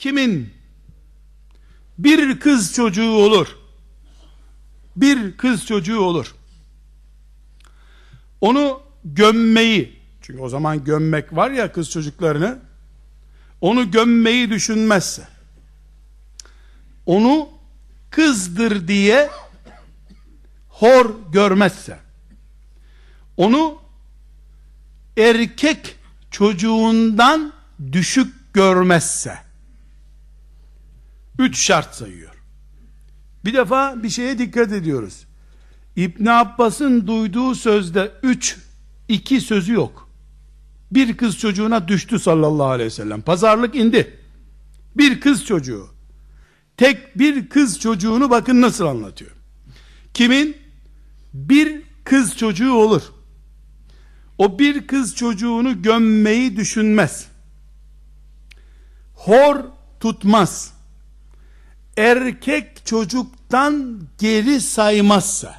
kimin? Bir kız çocuğu olur, bir kız çocuğu olur, onu gömmeyi, çünkü o zaman gömmek var ya kız çocuklarını, onu gömmeyi düşünmezse, onu kızdır diye hor görmezse, onu erkek çocuğundan düşük görmezse, üç şart sayıyor. Bir defa bir şeye dikkat ediyoruz. İbn Abbas'ın duyduğu sözde üç, iki sözü yok. Bir kız çocuğuna düştü sallallahu aleyhi ve sellem. Pazarlık indi. Bir kız çocuğu. Tek bir kız çocuğunu bakın nasıl anlatıyor. Kimin? Bir kız çocuğu olur. O bir kız çocuğunu gömmeyi düşünmez. Hor tutmaz. Erkek çocuktan geri saymazsa,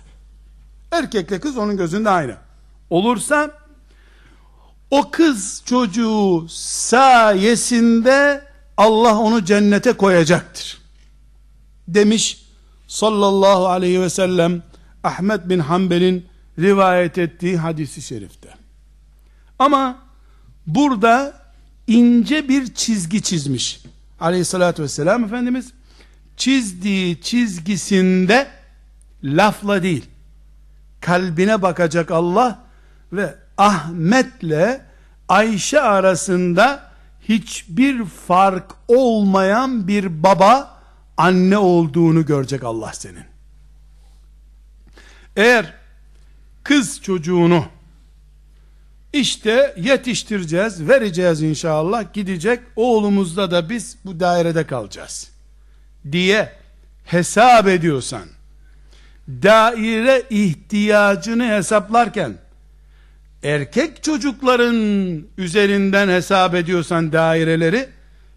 erkekle kız onun gözünde aynı. Olursa, o kız çocuğu sayesinde Allah onu cennete koyacaktır. Demiş sallallahu aleyhi ve sellem Ahmet bin Hanbel'in rivayet ettiği hadisi şerifte. Ama burada ince bir çizgi çizmiş. Aleyhissalatü vesselam Efendimiz çizdiği çizgisinde lafla değil, kalbine bakacak Allah ve Ahmet'le Ayşe arasında hiçbir fark olmayan bir baba anne olduğunu görecek Allah senin. Eğer kız çocuğunu işte yetiştireceğiz, vereceğiz inşallah, gidecek, oğlumuzda da biz bu dairede kalacağız diye hesap ediyorsan, daire ihtiyacını hesaplarken, erkek çocukların üzerinden hesap ediyorsan daireleri,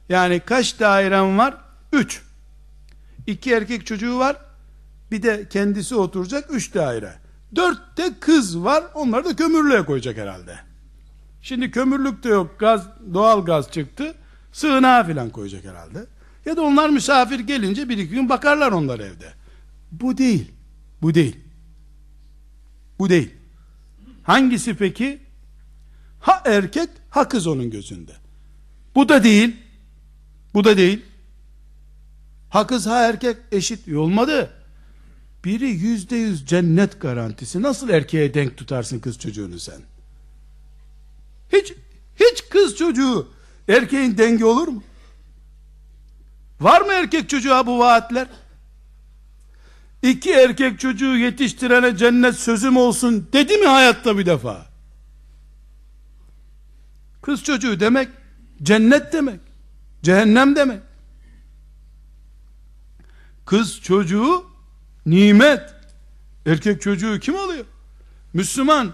yani kaç dairem var? Üç. İki erkek çocuğu var, bir de kendisi oturacak üç daire. Dörtte kız var, onları da kömürlüğe koyacak herhalde. Şimdi kömürlük de yok, gaz, doğal gaz çıktı, sığınağa filan koyacak herhalde. Ya da onlar misafir gelince bir iki gün bakarlar onlar evde. Bu değil. Bu değil. Bu değil. Hangisi peki? Ha erkek, ha kız onun gözünde. Bu da değil. Bu da değil. Ha kız ha erkek eşit olmadı. Biri yüzde yüz cennet garantisi. Nasıl erkeğe denk tutarsın kız çocuğunu sen? Hiç, hiç kız çocuğu erkeğin dengi olur mu? Var mı erkek çocuğa bu vaatler? İki erkek çocuğu yetiştirene cennet sözüm olsun dedi mi hayatta bir defa? Kız çocuğu demek cennet demek. Cehennem demek. Kız çocuğu nimet. Erkek çocuğu kim alıyor? Müslüman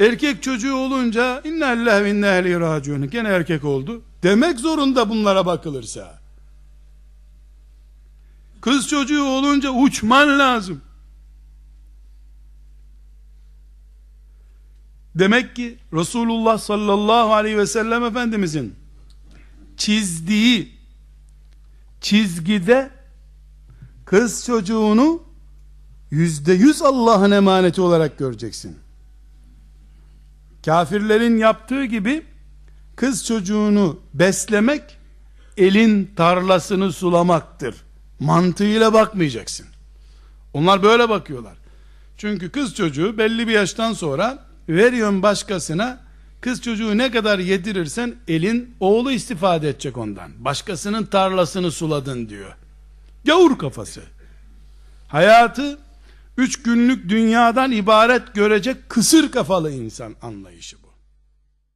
erkek çocuğu olunca inna lillahi ve inna ileyhi raciun gene erkek oldu. Demek zorunda bunlara bakılırsa. Kız çocuğu olunca uçman lazım. Demek ki Resulullah sallallahu aleyhi ve sellem Efendimizin çizdiği çizgide kız çocuğunu yüzde yüz Allah'ın emaneti olarak göreceksin. Kafirlerin yaptığı gibi kız çocuğunu beslemek elin tarlasını sulamaktır. Mantığıyla bakmayacaksın. Onlar böyle bakıyorlar. Çünkü kız çocuğu belli bir yaştan sonra veriyorsun başkasına kız çocuğu ne kadar yedirirsen elin oğlu istifade edecek ondan. Başkasının tarlasını suladın diyor. Gavur kafası. Hayatı üç günlük dünyadan ibaret görecek kısır kafalı insan anlayışı